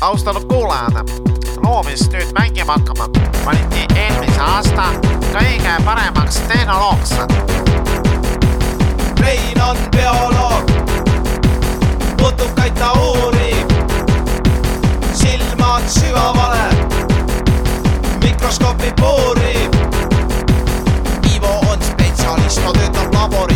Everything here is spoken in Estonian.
austatud kuulajad, loo, mis nüüd mängima hakkab, valiti eelmise aasta kõige paremaks tehnoloogs. Rein on bioloog, putukaid ta uurib, silmad sügavale, mikroskoopi puurib. Ivo on spetsialist, ta töötab laboris.